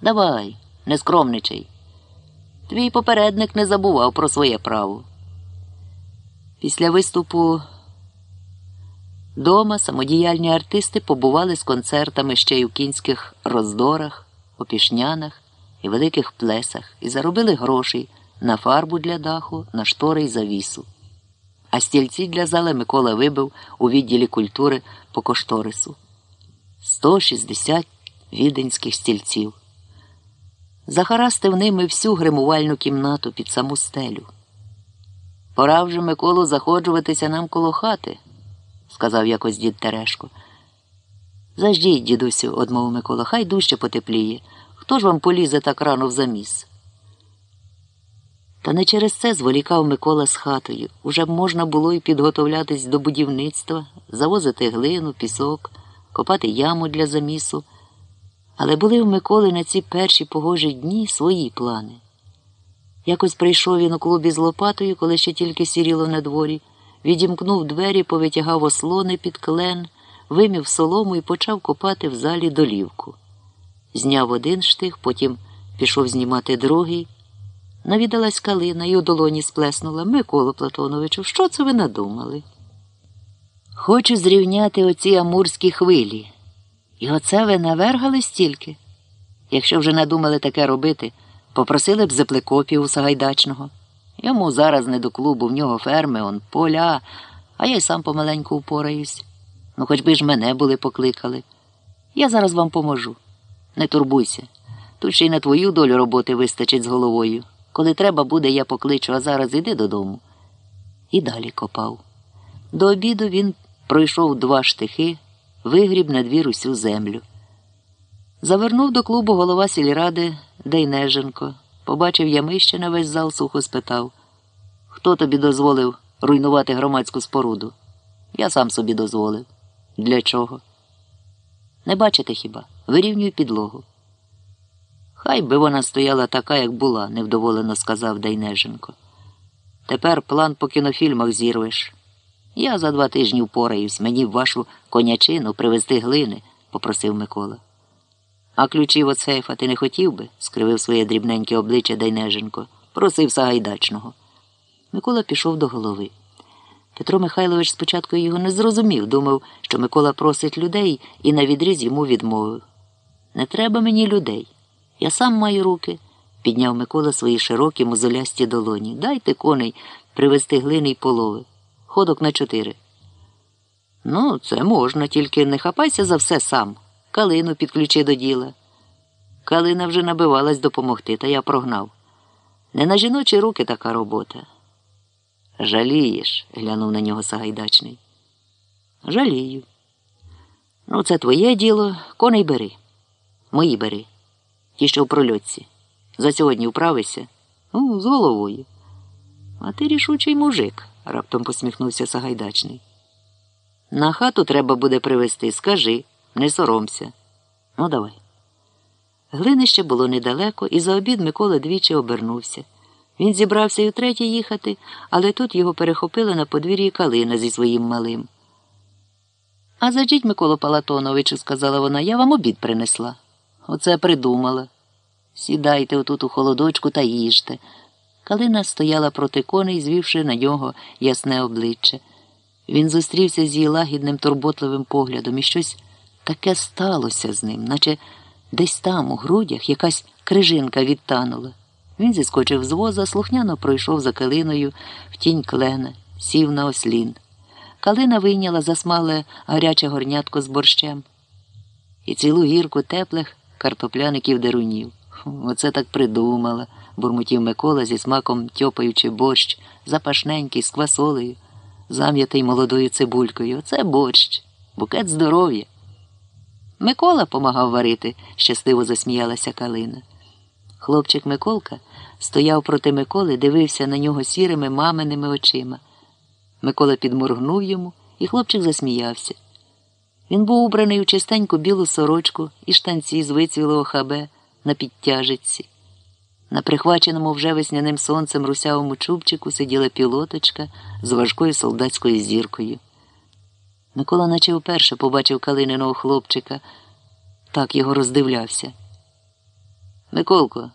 Давай, не скромничай. Твій попередник не забував про своє право. Після виступу дома самодіяльні артисти побували з концертами ще й у кінських роздорах, опішнянах і великих плесах і заробили грошей на фарбу для даху, на штори й завісу. А стільці для зали Микола вибив у відділі культури по кошторису 160 віденських стільців. Захарастив ними всю гримувальну кімнату під саму стелю. Пора вже Миколу заходжуватися нам коло хати, сказав якось дід Терешко. Заждіть, дідусю, одмовив Микола, хай дужче потепліє. Хто ж вам полізе так рано в заміс? Та не через це зволікав Микола з хатою. Уже б можна було й підготовлятись до будівництва, завозити глину, пісок, копати яму для замісу. Але були в Миколи на ці перші погожі дні свої плани. Якось прийшов він у клубі з Лопатою, коли ще тільки сіріло на дворі, відімкнув двері, повитягав ослони під клен, вимів солому і почав копати в залі долівку. Зняв один штих, потім пішов знімати другий. Навідалась калина і у долоні сплеснула Миколу Платоновичу, що це ви надумали? Хочу зрівняти оці амурські хвилі. І оце ви навергали стільки? Якщо вже надумали таке робити, попросили б Зепликопів у Сагайдачного. Йому зараз не до клубу, в нього ферми, он поля, а я й сам помаленьку упораюсь. Ну, хоч би ж мене були покликали. Я зараз вам поможу. Не турбуйся. Тут ще й на твою долю роботи вистачить з головою. Коли треба буде, я покличу, а зараз іди додому. І далі копав. До обіду він пройшов два штихи, вигріб на двір усю землю. Завернув до клубу голова сільради Дейнеженко, побачив ямище на весь зал, сухо спитав Хто тобі дозволив руйнувати громадську споруду? Я сам собі дозволив. Для чого? Не бачите хіба? Вирівнюю підлогу. Хай би вона стояла така, як була, невдоволено сказав Дейнеженко. Тепер план по кінофільмах зірвеш. Я за два тижні впораюсь, мені в вашу конячину привезти глини, попросив Микола. А ключів від сейфа ти не хотів би? скривив своє дрібненьке обличчя Дейнеженко. Просив Сагайдачного. Микола пішов до голови. Петро Михайлович спочатку його не зрозумів, думав, що Микола просить людей і на відріз йому відмовив. Не треба мені людей. Я сам маю руки, підняв Микола свої широкі мозолясті долоні. Дайте коней привезти глини й полови. Ходок на чотири. Ну, це можна, тільки не хапайся за все сам. Калину підключи до діла. Калина вже набивалась допомогти, та я прогнав. Не на жіночі руки така робота. Жалієш, глянув на нього Сагайдачний. Жалію. Ну, це твоє діло, коней бери. Мої бери. Ті, що в прольотці. За сьогодні вправишся? Ну, з головою. А ти рішучий мужик, раптом посміхнувся Сагайдачний. На хату треба буде привезти, скажи, не соромся. Ну, давай. Глинище було недалеко, і за обід Микола двічі обернувся. Він зібрався й утретє їхати, але тут його перехопили на подвір'ї калина зі своїм малим. А заждіть, Миколо Палатоновичу, сказала вона, я вам обід принесла. Оце придумала. Сідайте отут у холодочку та їжте. Калина стояла проти коней, звівши на нього ясне обличчя. Він зустрівся з її лагідним турботливим поглядом, і щось таке сталося з ним, наче десь там, у грудях, якась крижинка відтанула. Він зіскочив з воза, слухняно пройшов за калиною в тінь клена, сів на ослін. Калина вийняла засмале гаряче горнятко з борщем і цілу гірку теплих картопляників дерунів. Оце так придумала, бурмотів Микола зі смаком тьопаючи борщ, запашненький, з квасолею, зам'ятий молодою цибулькою. Оце борщ, букет здоров'я. Микола помагав варити, щасливо засміялася Калина. Хлопчик Миколка стояв проти Миколи, дивився на нього сірими маминими очима. Микола підморгнув йому, і хлопчик засміявся. Він був убраний у чистеньку білу сорочку і штанці з вицвілого хабе на підтяжиці. На прихваченому вже весняним сонцем русявому чубчику сиділа пілоточка з важкою солдатською зіркою. Микола наче вперше побачив калининого хлопчика, так його роздивлявся. Миколко,